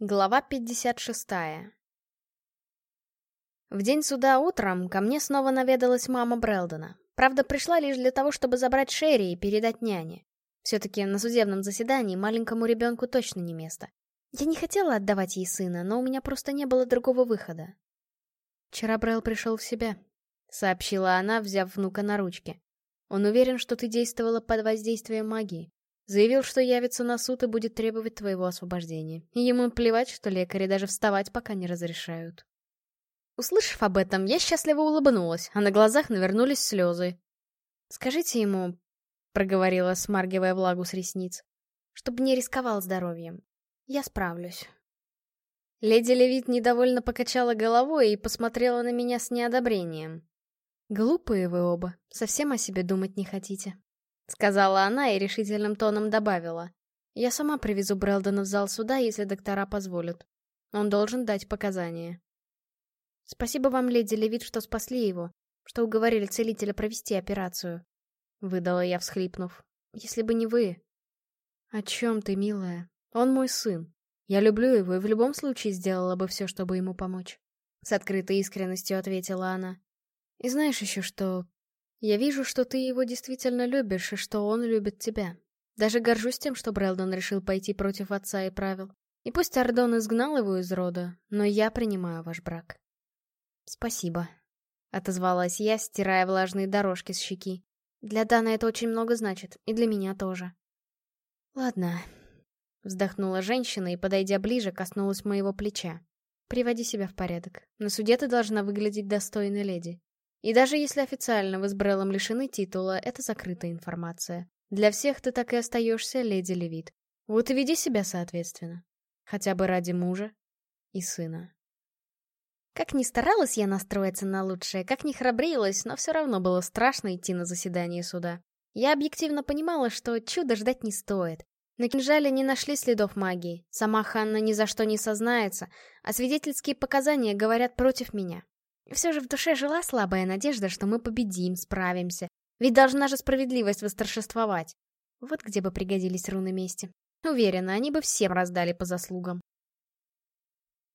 Глава 56 В день суда утром ко мне снова наведалась мама Брелдона. Правда, пришла лишь для того, чтобы забрать Шерри и передать няне. Все-таки на судебном заседании маленькому ребенку точно не место. Я не хотела отдавать ей сына, но у меня просто не было другого выхода. «Вчера Брел пришел в себя», — сообщила она, взяв внука на ручки. «Он уверен, что ты действовала под воздействием магии. Заявил, что явится на суд и будет требовать твоего освобождения. И ему плевать, что лекари даже вставать пока не разрешают. Услышав об этом, я счастливо улыбнулась, а на глазах навернулись слезы. «Скажите ему», — проговорила, смаргивая влагу с ресниц, «чтобы не рисковал здоровьем. Я справлюсь». Леди Левит недовольно покачала головой и посмотрела на меня с неодобрением. «Глупые вы оба, совсем о себе думать не хотите». — сказала она и решительным тоном добавила. «Я сама привезу Брэлдона в зал суда, если доктора позволят. Он должен дать показания». «Спасибо вам, леди Левит, что спасли его, что уговорили целителя провести операцию», — выдала я, всхлипнув. «Если бы не вы...» «О чем ты, милая? Он мой сын. Я люблю его и в любом случае сделала бы все, чтобы ему помочь», — с открытой искренностью ответила она. «И знаешь еще что? Я вижу, что ты его действительно любишь, и что он любит тебя. Даже горжусь тем, что Брэлдон решил пойти против отца и правил. И пусть Ардон изгнал его из рода, но я принимаю ваш брак. Спасибо. Отозвалась я, стирая влажные дорожки с щеки. Для Дана это очень много значит, и для меня тоже. Ладно. Вздохнула женщина и, подойдя ближе, коснулась моего плеча. Приводи себя в порядок. На суде ты должна выглядеть достойной леди. И даже если официально вы с Бреллом лишены титула, это закрытая информация. Для всех ты так и остаешься леди Левит. Вот и веди себя соответственно. Хотя бы ради мужа и сына. Как ни старалась я настроиться на лучшее, как ни храбрилась, но все равно было страшно идти на заседание суда. Я объективно понимала, что чудо ждать не стоит. На кинжале не нашли следов магии, сама Ханна ни за что не сознается, а свидетельские показания говорят против меня. Все же в душе жила слабая надежда, что мы победим, справимся. Ведь должна же справедливость восторжествовать. Вот где бы пригодились руны мести. Уверена, они бы всем раздали по заслугам.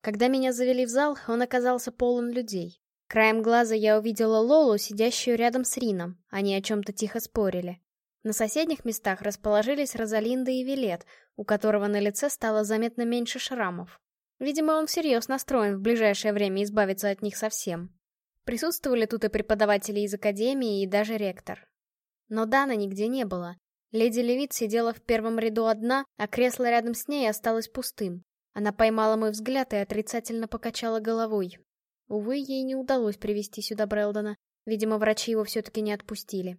Когда меня завели в зал, он оказался полон людей. Краем глаза я увидела Лолу, сидящую рядом с Рином. Они о чем-то тихо спорили. На соседних местах расположились Розалинда и Вилет, у которого на лице стало заметно меньше шрамов. Видимо, он всерьез настроен в ближайшее время избавиться от них совсем. Присутствовали тут и преподаватели из академии, и даже ректор. Но Дана нигде не было. Леди Левит сидела в первом ряду одна, а кресло рядом с ней осталось пустым. Она поймала мой взгляд и отрицательно покачала головой. Увы, ей не удалось привести сюда Брэлдона. Видимо, врачи его все-таки не отпустили.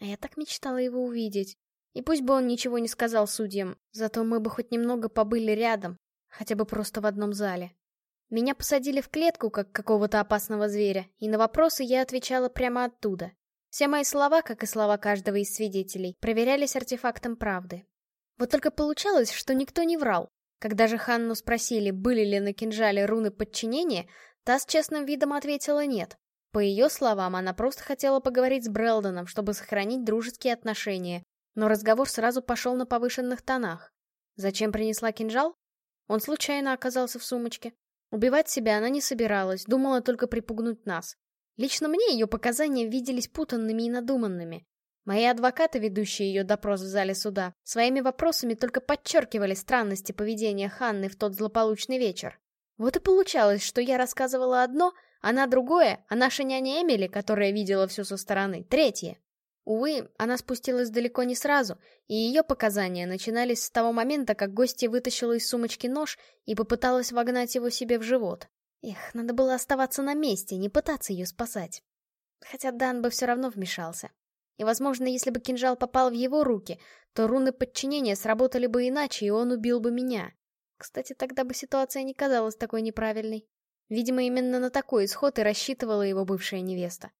А я так мечтала его увидеть. И пусть бы он ничего не сказал судьям, зато мы бы хоть немного побыли рядом, Хотя бы просто в одном зале. Меня посадили в клетку, как какого-то опасного зверя, и на вопросы я отвечала прямо оттуда. Все мои слова, как и слова каждого из свидетелей, проверялись артефактом правды. Вот только получалось, что никто не врал. Когда же Ханну спросили, были ли на кинжале руны подчинения, та с честным видом ответила нет. По ее словам, она просто хотела поговорить с Брэлдоном, чтобы сохранить дружеские отношения, но разговор сразу пошел на повышенных тонах. Зачем принесла кинжал? Он случайно оказался в сумочке. Убивать себя она не собиралась, думала только припугнуть нас. Лично мне ее показания виделись путанными и надуманными. Мои адвокаты, ведущие ее допрос в зале суда, своими вопросами только подчеркивали странности поведения Ханны в тот злополучный вечер. Вот и получалось, что я рассказывала одно, она другое, а наша няня Эмили, которая видела все со стороны, третье. Увы, она спустилась далеко не сразу, и ее показания начинались с того момента, как гостья вытащила из сумочки нож и попыталась вогнать его себе в живот. Эх, надо было оставаться на месте, не пытаться ее спасать. Хотя Дан бы все равно вмешался. И, возможно, если бы кинжал попал в его руки, то руны подчинения сработали бы иначе, и он убил бы меня. Кстати, тогда бы ситуация не казалась такой неправильной. Видимо, именно на такой исход и рассчитывала его бывшая невеста.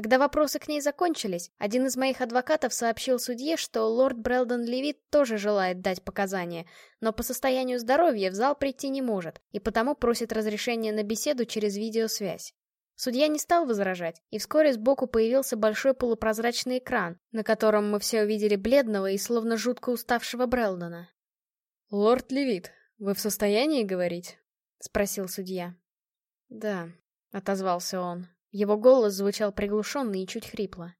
Когда вопросы к ней закончились, один из моих адвокатов сообщил судье, что лорд Брэлдон Левит тоже желает дать показания, но по состоянию здоровья в зал прийти не может, и потому просит разрешения на беседу через видеосвязь. Судья не стал возражать, и вскоре сбоку появился большой полупрозрачный экран, на котором мы все увидели бледного и словно жутко уставшего Брэлдона. «Лорд Левит, «Вы в состоянии говорить?» — спросил судья. «Да», — отозвался он. Его голос звучал приглушенно и чуть хрипло.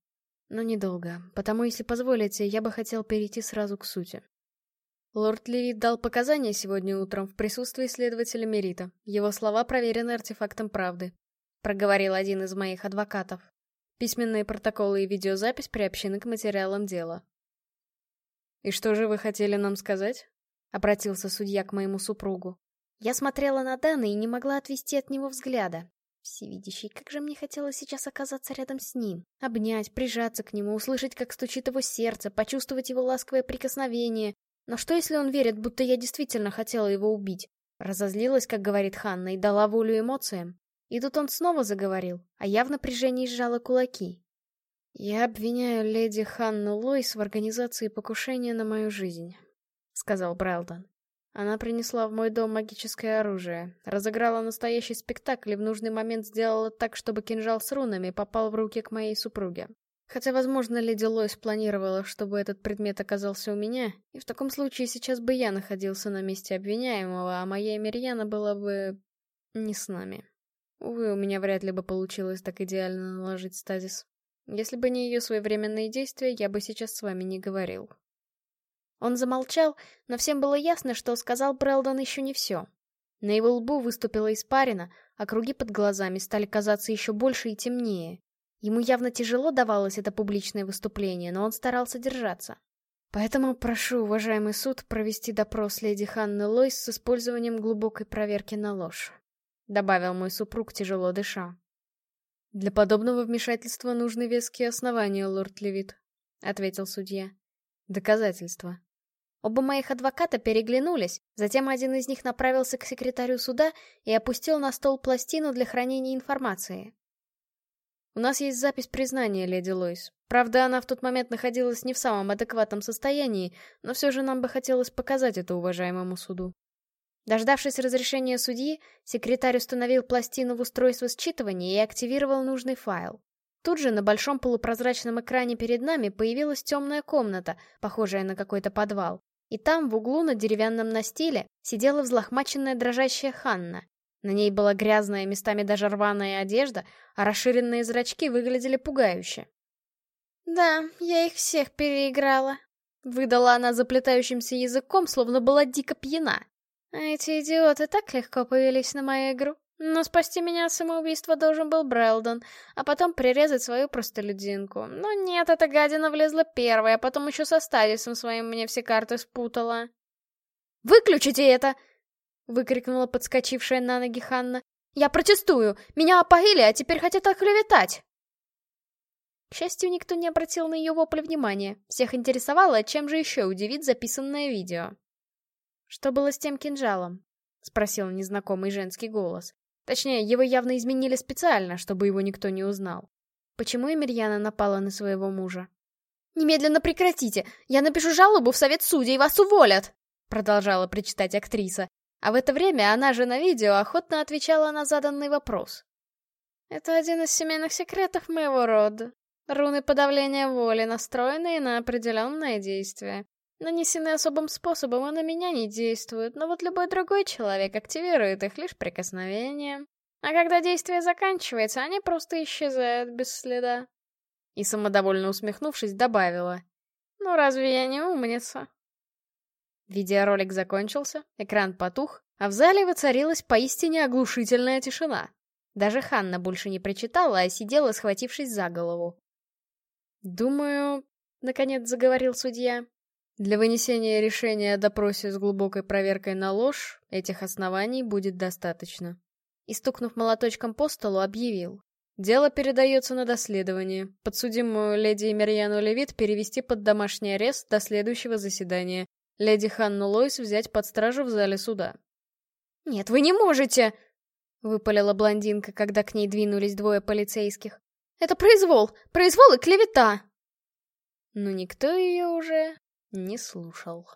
«Но недолго, потому, если позволите, я бы хотел перейти сразу к сути. Лорд Левит дал показания сегодня утром в присутствии следователя Мерита. Его слова проверены артефактом правды», — проговорил один из моих адвокатов. Письменные протоколы и видеозапись приобщены к материалам дела. «И что же вы хотели нам сказать?» — обратился судья к моему супругу. Я смотрела на Дана и не могла отвести от него взгляда. Всевидящий, как же мне хотелось сейчас оказаться рядом с ним. Обнять, прижаться к нему, услышать, как стучит его сердце, почувствовать его ласковое прикосновение. Но что, если он верит, будто я действительно хотела его убить? Разозлилась, как говорит Ханна, и дала волю эмоциям. И тут он снова заговорил, а я в напряжении сжала кулаки. «Я обвиняю леди Ханну Лойс в организации покушения на мою жизнь», — сказал Брэлдон. Она принесла в мой дом магическое оружие, разыграла настоящий спектакль и в нужный момент сделала так, чтобы кинжал с рунами попал в руки к моей супруге. Хотя, возможно, леди Лойс планировала, чтобы этот предмет оказался у меня, и в таком случае сейчас бы я находился на месте обвиняемого, а моя Эмирьяна была бы... не с нами. Увы, у меня вряд ли бы получилось так идеально наложить стазис. Если бы не ее своевременные действия, я бы сейчас с вами не говорил. Он замолчал, но всем было ясно, что сказал Брэлдон еще не все. На его лбу выступила испарина, а круги под глазами стали казаться еще больше и темнее. Ему явно тяжело давалось это публичное выступление, но он старался держаться. Поэтому прошу, уважаемый суд, провести допрос леди Ханны Лойс с использованием глубокой проверки на ложь. Добавил мой супруг, тяжело дыша. «Для подобного вмешательства нужны веские основания, лорд Левит», — ответил судья. «Доказательства». Оба моих адвоката переглянулись, затем один из них направился к секретарю суда и опустил на стол пластину для хранения информации. «У нас есть запись признания, леди Лойс. Правда, она в тот момент находилась не в самом адекватном состоянии, но все же нам бы хотелось показать это уважаемому суду». Дождавшись разрешения судьи, секретарь установил пластину в устройство считывания и активировал нужный файл. Тут же на большом полупрозрачном экране перед нами появилась темная комната, похожая на какой-то подвал. И там, в углу на деревянном настиле, сидела взлохмаченная дрожащая Ханна. На ней была грязная, местами даже рваная одежда, а расширенные зрачки выглядели пугающе. «Да, я их всех переиграла», — выдала она заплетающимся языком, словно была дико пьяна. А эти идиоты так легко повелись на мою игру. Но спасти меня от самоубийства должен был Брэлдон, а потом прирезать свою простолюдинку. Но нет, эта гадина влезла первая, а потом еще со Стадисом своим мне все карты спутала. «Выключите это!» — выкрикнула подскочившая на ноги Ханна. «Я протестую! Меня опоили, а теперь хотят оклеветать!» К счастью, никто не обратил на ее вопль внимания. Всех интересовало, чем же еще удивит записанное видео. «Что было с тем кинжалом?» — спросил незнакомый женский голос. Точнее, его явно изменили специально, чтобы его никто не узнал. Почему Эмирьяна напала на своего мужа? «Немедленно прекратите! Я напишу жалобу в совет судей, вас уволят!» Продолжала причитать актриса. А в это время она же на видео охотно отвечала на заданный вопрос. «Это один из семейных секретов моего рода. Руны подавления воли, настроенные на определенное действие. Нанесены особым способом, а на меня не действуют, но вот любой другой человек активирует их лишь прикосновением. А когда действие заканчивается, они просто исчезают без следа. И самодовольно усмехнувшись, добавила. Ну разве я не умница? Видеоролик закончился, экран потух, а в зале воцарилась поистине оглушительная тишина. Даже Ханна больше не прочитала, а сидела, схватившись за голову. «Думаю», — наконец заговорил судья, для вынесения решения о допросе с глубокой проверкой на ложь этих оснований будет достаточно. И стукнув молоточком по столу, объявил. Дело передается на доследование. Подсудимую леди Эмирьяну Левит перевести под домашний арест до следующего заседания. Леди Ханну Лойс взять под стражу в зале суда. «Нет, вы не можете!» — выпалила блондинка, когда к ней двинулись двое полицейских. «Это произвол! Произвол и клевета!» Но никто ее уже не слушал.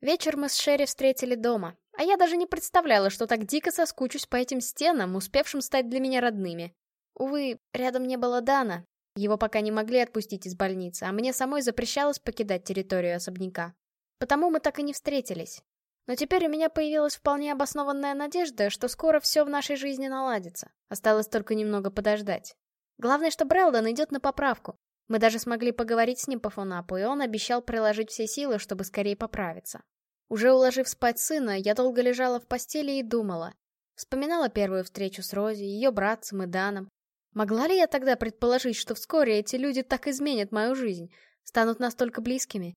Вечер мы с Шерри встретили дома, а я даже не представляла, что так дико соскучусь по этим стенам, успевшим стать для меня родными. Увы, рядом не было Дана. Его пока не могли отпустить из больницы, а мне самой запрещалось покидать территорию особняка. Потому мы так и не встретились. Но теперь у меня появилась вполне обоснованная надежда, что скоро все в нашей жизни наладится. Осталось только немного подождать. Главное, что Брэлдон идет на поправку. Мы даже смогли поговорить с ним по фонапу, и он обещал приложить все силы, чтобы скорее поправиться. Уже уложив спать сына, я долго лежала в постели и думала. Вспоминала первую встречу с Рози, ее братцем и Даном. Могла ли я тогда предположить, что вскоре эти люди так изменят мою жизнь, станут настолько близкими?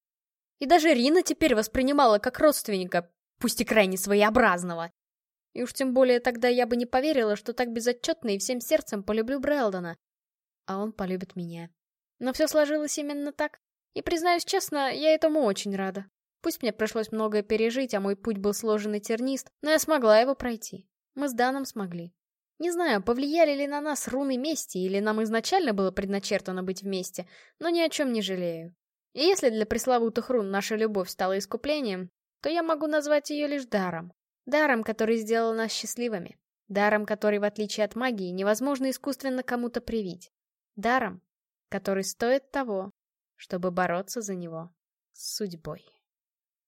И даже Рина теперь воспринимала как родственника, пусть и крайне своеобразного. И уж тем более тогда я бы не поверила, что так безотчетно и всем сердцем полюблю Брэлдона. А он полюбит меня. Но все сложилось именно так. И, признаюсь честно, я этому очень рада. Пусть мне пришлось многое пережить, а мой путь был сложен и тернист, но я смогла его пройти. Мы с Даном смогли. Не знаю, повлияли ли на нас руны мести, или нам изначально было предначертано быть вместе, но ни о чем не жалею. И если для пресловутых рун наша любовь стала искуплением, то я могу назвать ее лишь даром. Даром, который сделал нас счастливыми. Даром, который, в отличие от магии, невозможно искусственно кому-то привить. Даром, который стоит того, чтобы бороться за него с судьбой.